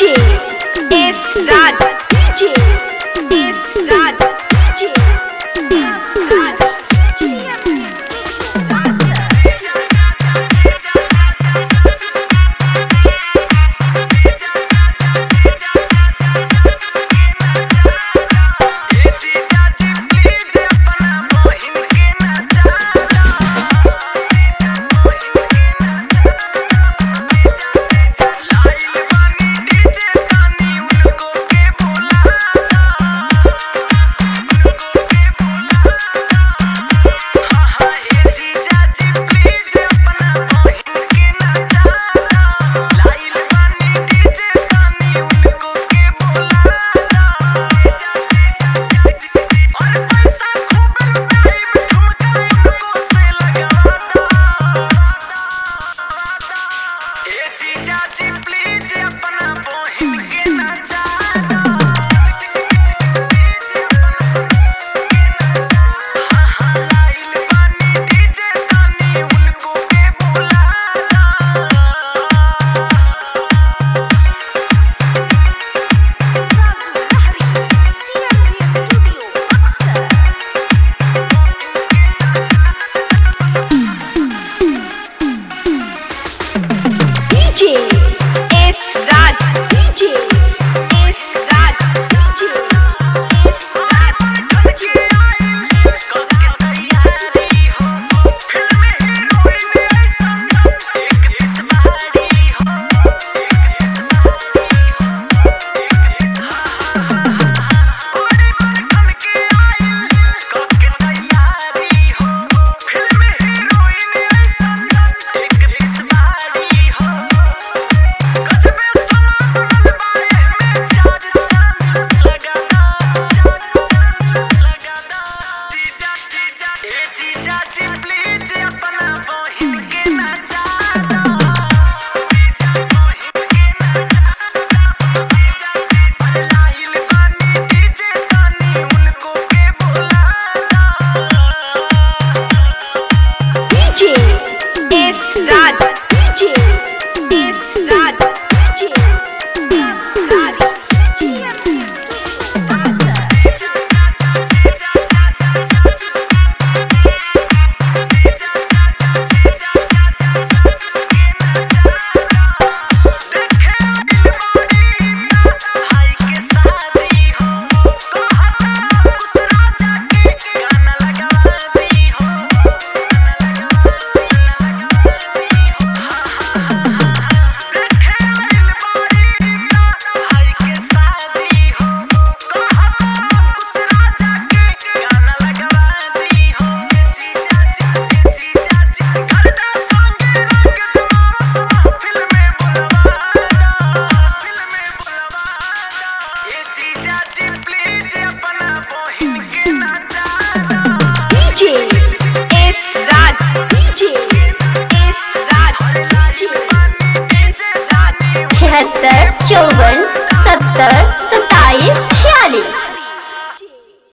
DJ Raj 70 54 70